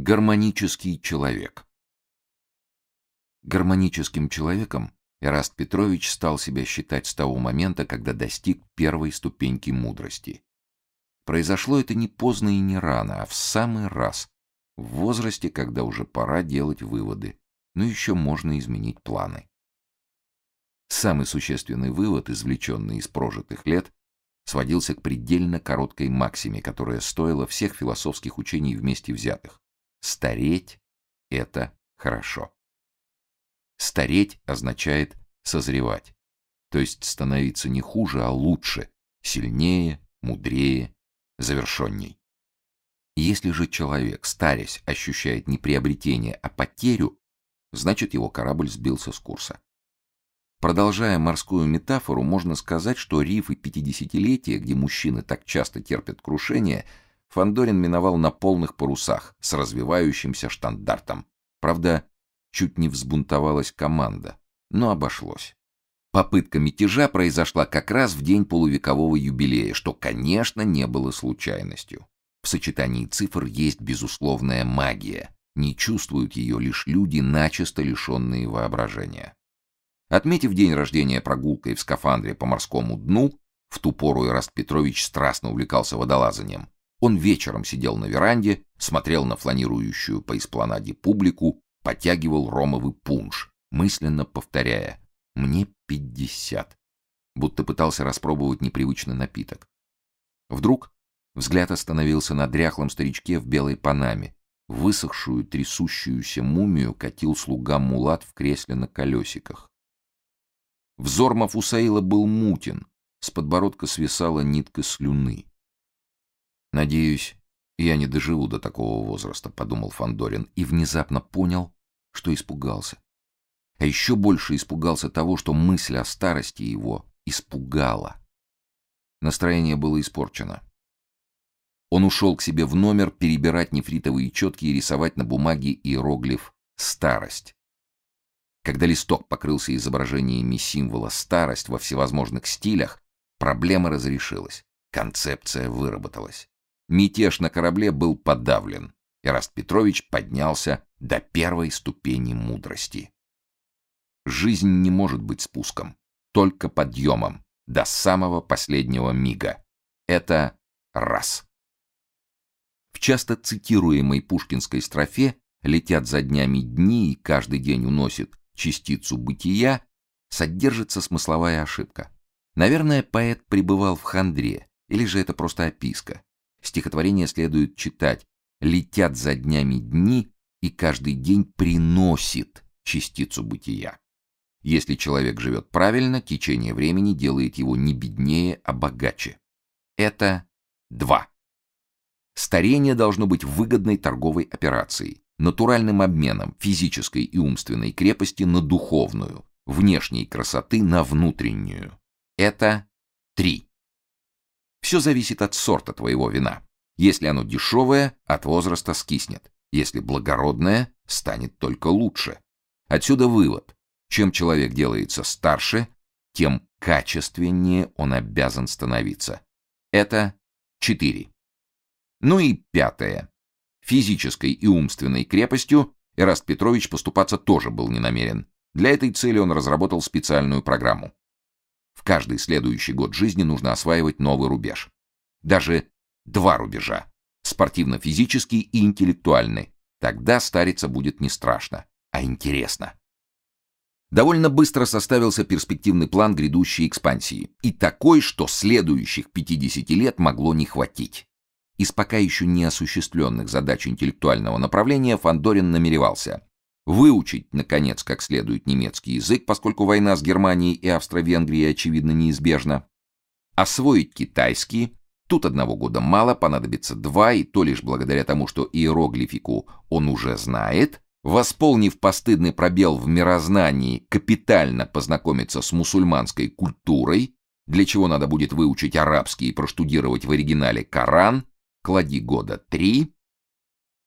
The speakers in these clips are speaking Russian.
Гармонический человек. Гармоническим человеком Эраст Петрович стал себя считать с того момента, когда достиг первой ступеньки мудрости. Произошло это не поздно и не рано, а в самый раз, в возрасте, когда уже пора делать выводы, но еще можно изменить планы. Самый существенный вывод, извлеченный из прожитых лет, сводился к предельно короткой максиме, которая стоила всех философских учений вместе взятых. Стареть — это хорошо. Стареть означает созревать, то есть становиться не хуже, а лучше, сильнее, мудрее, завершенней. Если же человек, старясь, ощущает не приобретение, а потерю, значит его корабль сбился с курса. Продолжая морскую метафору, можно сказать, что рифы пятидесятилетия, где мужчины так часто терпят крушение, Фандорин миновал на полных парусах с развивающимся штандартом. Правда, чуть не взбунтовалась команда, но обошлось. Попытка мятежа произошла как раз в день полувекового юбилея, что, конечно, не было случайностью. В сочетании цифр есть безусловная магия. Не чувствуют ее лишь люди, начисто лишенные воображения. Отметив день рождения прогулкой в скафандре по морскому дну, в ту пору Ираст Петрович страстно увлекался водолазанием. Он вечером сидел на веранде, смотрел на фланирующую по эспланаде публику, потягивал ромовый пунш, мысленно повторяя «Мне пятьдесят», будто пытался распробовать непривычный напиток. Вдруг взгляд остановился на дряхлом старичке в белой панаме. Высохшую, трясущуюся мумию катил слуга Мулат в кресле на колесиках. Взор Мафусаила был мутен, с подбородка свисала нитка слюны. Надеюсь, я не доживу до такого возраста, подумал Фандорин и внезапно понял, что испугался. А еще больше испугался того, что мысль о старости его испугала. Настроение было испорчено. Он ушел к себе в номер перебирать нефритовые четки и рисовать на бумаге иероглиф «старость». Когда листок покрылся изображениями символа «старость» во всевозможных стилях, проблема разрешилась, концепция выработалась. Мятеж на корабле был подавлен. Ираст Петрович поднялся до первой ступени мудрости. Жизнь не может быть спуском, только подъемом, до самого последнего мига. Это раз. В часто цитируемой пушкинской строфе «Летят за днями дни и каждый день уносит частицу бытия» содержится смысловая ошибка. Наверное, поэт пребывал в хандре, или же это просто описка. Стихотворение следует читать «Летят за днями дни, и каждый день приносит частицу бытия». Если человек живет правильно, течение времени делает его не беднее, а богаче. Это два. Старение должно быть выгодной торговой операцией, натуральным обменом физической и умственной крепости на духовную, внешней красоты на внутреннюю. Это три. Все зависит от сорта твоего вина. Если оно дешевое, от возраста скиснет. Если благородное, станет только лучше. Отсюда вывод. Чем человек делается старше, тем качественнее он обязан становиться. Это четыре. Ну и пятое. Физической и умственной крепостью Эраст Петрович поступаться тоже был не намерен. Для этой цели он разработал специальную программу. В каждый следующий год жизни нужно осваивать новый рубеж. Даже два рубежа. Спортивно-физический и интеллектуальный. Тогда стариться будет не страшно, а интересно. Довольно быстро составился перспективный план грядущей экспансии. И такой, что следующих 50 лет могло не хватить. Из пока еще не осуществленных задач интеллектуального направления Фандорин намеревался выучить, наконец, как следует немецкий язык, поскольку война с Германией и Австро-Венгрией, очевидно, неизбежна, освоить китайский, тут одного года мало, понадобится два, и то лишь благодаря тому, что иероглифику он уже знает, восполнив постыдный пробел в мирознании, капитально познакомиться с мусульманской культурой, для чего надо будет выучить арабский и проштудировать в оригинале Коран, клади года три,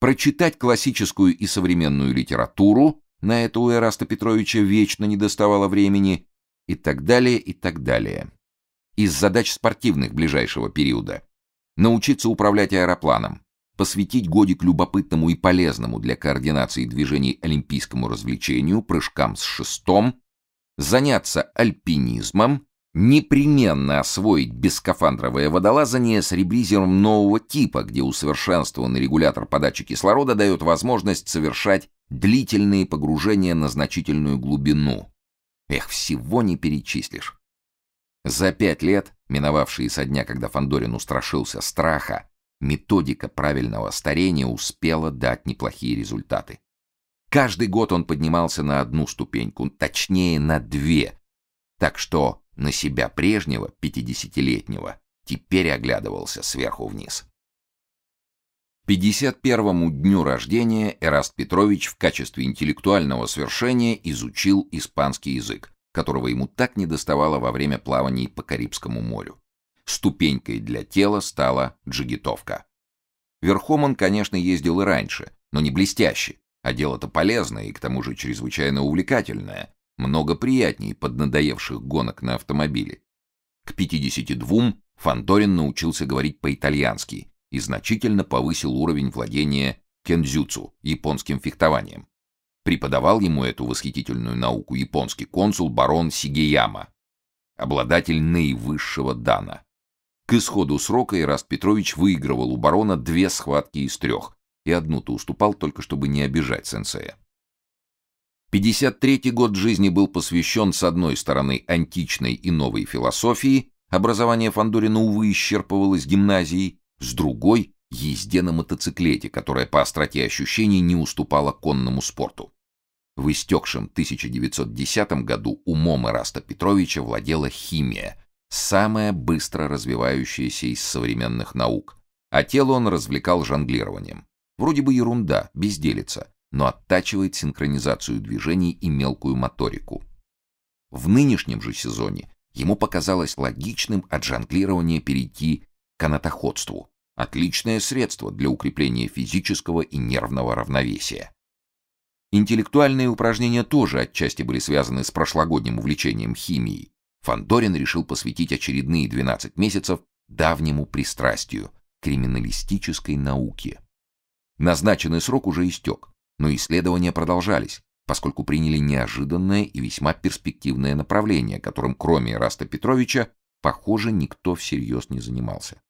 прочитать классическую и современную литературу, на это у Эраста Петровича вечно не доставало времени, и так далее, и так далее. Из задач спортивных ближайшего периода. Научиться управлять аэропланом, посвятить годик любопытному и полезному для координации движений олимпийскому развлечению, прыжкам с шестом, заняться альпинизмом, непременно освоить бескафандровое водолазание с ребризером нового типа, где усовершенствованный регулятор подачи кислорода дает возможность совершать длительные погружения на значительную глубину. Эх, всего не перечислишь. За пять лет, миновавшие со дня, когда Фандорин устрашился страха, методика правильного старения успела дать неплохие результаты. Каждый год он поднимался на одну ступеньку, точнее на две, так что на себя прежнего, пятидесятилетнего, теперь оглядывался сверху вниз. 51-му дню рождения Эраст Петрович в качестве интеллектуального свершения изучил испанский язык, которого ему так недоставало во время плаваний по Карибскому морю. Ступенькой для тела стала джигитовка. Верхом он, конечно, ездил и раньше, но не блестяще, а дело-то полезное и к тому же чрезвычайно увлекательное, много приятнее поднадоевших гонок на автомобиле. К 52 Фандорин научился говорить по-итальянски и значительно повысил уровень владения кендзюцу, японским фехтованием. Преподавал ему эту восхитительную науку японский консул барон Сигеяма, обладатель наивысшего дана. К исходу срока Ираст Петрович выигрывал у барона две схватки из трех, и одну-то уступал только, чтобы не обижать сенсея. 53-й год жизни был посвящен, с одной стороны, античной и новой философии, образование Фандорина, увы, исчерпывалось гимназией, с другой — езде на мотоциклете, которая по остроте ощущений не уступала конному спорту. В истекшем 1910 году умом Ираста Петровича владела химия, самая быстро развивающаяся из современных наук, а тело он развлекал жонглированием. Вроде бы ерунда, безделица, но оттачивает синхронизацию движений и мелкую моторику. В нынешнем же сезоне ему показалось логичным от жонглирования перейти к канатоходству. Отличное средство для укрепления физического и нервного равновесия. Интеллектуальные упражнения тоже отчасти были связаны с прошлогодним увлечением химией. Фандорин решил посвятить очередные 12 месяцев давнему пристрастию криминалистической науке. Назначенный срок уже истек, но исследования продолжались, поскольку приняли неожиданное и весьма перспективное направление, которым кроме Раста Петровича, похоже, никто всерьез не занимался.